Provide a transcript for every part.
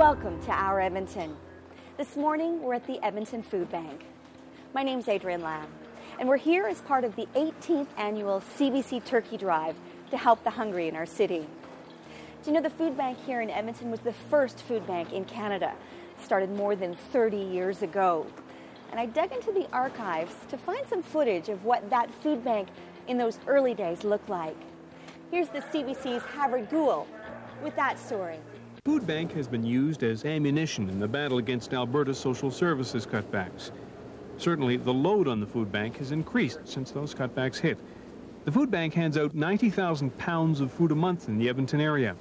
Welcome to Our Edmonton. This morning we're at the Edmonton Food Bank. My name's Adrienne Lamb, and we're here as part of the 18th annual CBC Turkey Drive to help the hungry in our city. Do you know the food bank here in Edmonton was the first food bank in Canada, started more than 30 years ago. And I dug into the archives to find some footage of what that food bank in those early days looked like. Here's the CBC's Havard Gould with that story. Food bank has been used as ammunition in the battle against Alberta's social services cutbacks. Certainly, the load on the food bank has increased since those cutbacks hit. The food bank hands out 90,000 pounds of food a month in the Edmonton area.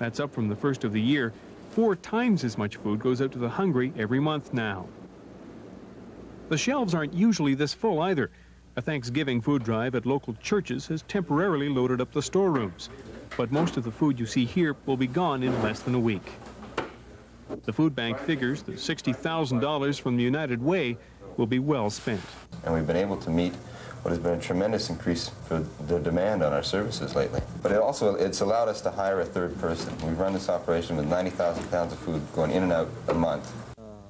That's up from the first of the year. Four times as much food goes out to the hungry every month now. The shelves aren't usually this full either. A Thanksgiving food drive at local churches has temporarily loaded up the storerooms but most of the food you see here will be gone in less than a week. The food bank figures that $60,000 from the United Way will be well spent. And we've been able to meet what has been a tremendous increase for the demand on our services lately. But it also, it's allowed us to hire a third person. We've run this operation with 90,000 pounds of food going in and out a month.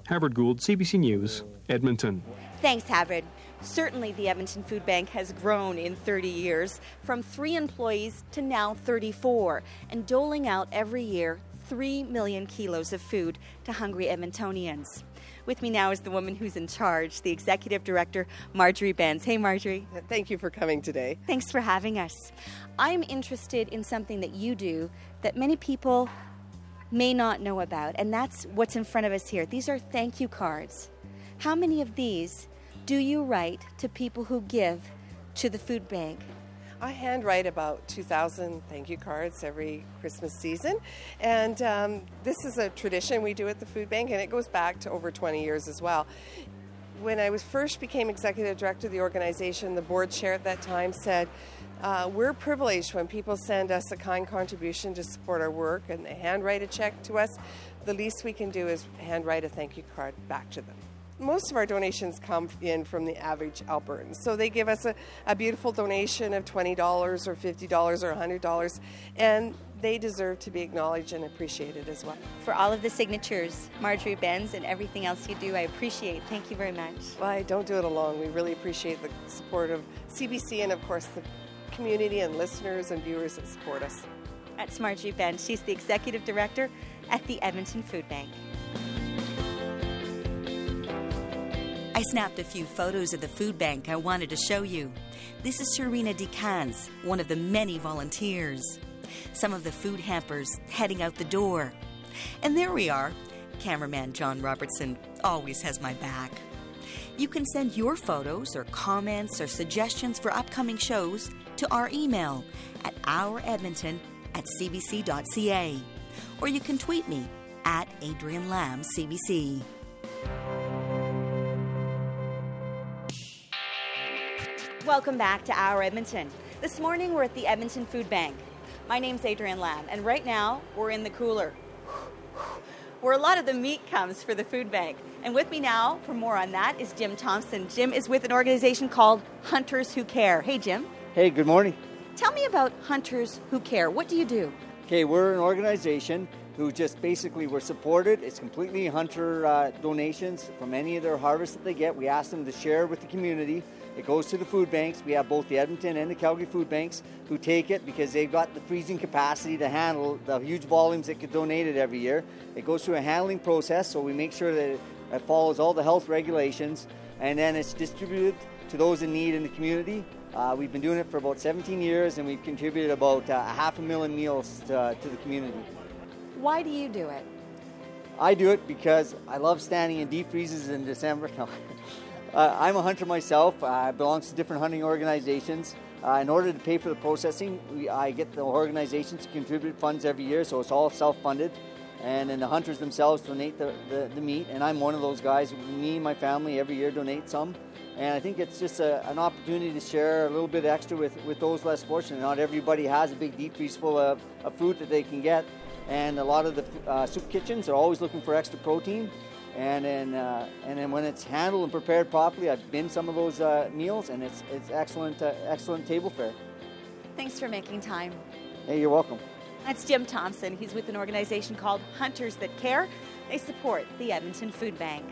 Havard Gould, CBC News, Edmonton. Thanks, Havard. Certainly, the Edmonton Food Bank has grown in 30 years from three employees to now 34 and doling out every year 3 million kilos of food to hungry Edmontonians. With me now is the woman who's in charge, the executive director, Marjorie Bencz. Hey, Marjorie. Thank you for coming today. Thanks for having us. I'm interested in something that you do that many people may not know about, and that's what's in front of us here. These are thank you cards. How many of these do you write to people who give to the food bank? I handwrite about 2,000 thank you cards every Christmas season. And um, this is a tradition we do at the food bank, and it goes back to over 20 years as well. When I was first became executive director of the organization, the board chair at that time said, uh, We're privileged when people send us a kind contribution to support our work and they handwrite a check to us. The least we can do is handwrite a thank you card back to them most of our donations come in from the average Albertan. So they give us a, a beautiful donation of $20 or $50 or $100, and they deserve to be acknowledged and appreciated as well. For all of the signatures, Marjorie Bencz, and everything else you do, I appreciate. Thank you very much. Well, I don't do it alone. We really appreciate the support of CBC and, of course, the community and listeners and viewers that support us. That's Marjorie Bencz. She's the executive director at the Edmonton Food Bank. I snapped a few photos of the food bank I wanted to show you. This is Sharina Decans, one of the many volunteers. Some of the food hampers heading out the door. And there we are. Cameraman John Robertson always has my back. You can send your photos or comments or suggestions for upcoming shows to our email at ouredmonton at cbc.ca. Or you can tweet me at Adrienne Lamb CBC. Welcome back to Our Edmonton. This morning we're at the Edmonton Food Bank. My name's Adrienne Lamb, and right now we're in the cooler, where a lot of the meat comes for the food bank. And with me now for more on that is Jim Thompson. Jim is with an organization called Hunters Who Care. Hey, Jim. Hey, good morning. Tell me about Hunters Who Care. What do you do? Okay, we're an organization who just basically were supported. It's completely hunter uh, donations from any of their harvests that they get. We ask them to share with the community. It goes to the food banks. We have both the Edmonton and the Calgary food banks who take it because they've got the freezing capacity to handle the huge volumes that get donated every year. It goes through a handling process, so we make sure that it follows all the health regulations, and then it's distributed to those in need in the community. Uh, we've been doing it for about 17 years, and we've contributed about uh, a half a million meals to, to the community. Why do you do it? I do it because I love standing in deep freezes in December. Uh, I'm a hunter myself. I belong to different hunting organizations. Uh, in order to pay for the processing, we, I get the organizations to contribute funds every year, so it's all self-funded. And then the hunters themselves donate the, the, the, meat, and I'm one of those guys. Me and my family every year donate some. And I think it's just a, an opportunity to share a little bit extra with, with those less fortunate. Not everybody has a big deep freeze full of, of food that they can get. And a lot of the uh, soup kitchens are always looking for extra protein and then uh, and then when it's handled and prepared properly, I've been some of those uh, meals, and it's it's excellent uh, excellent table fare. Thanks for making time. Hey, you're welcome. That's Jim Thompson. He's with an organization called Hunters That Care. They support the Edmonton Food Bank.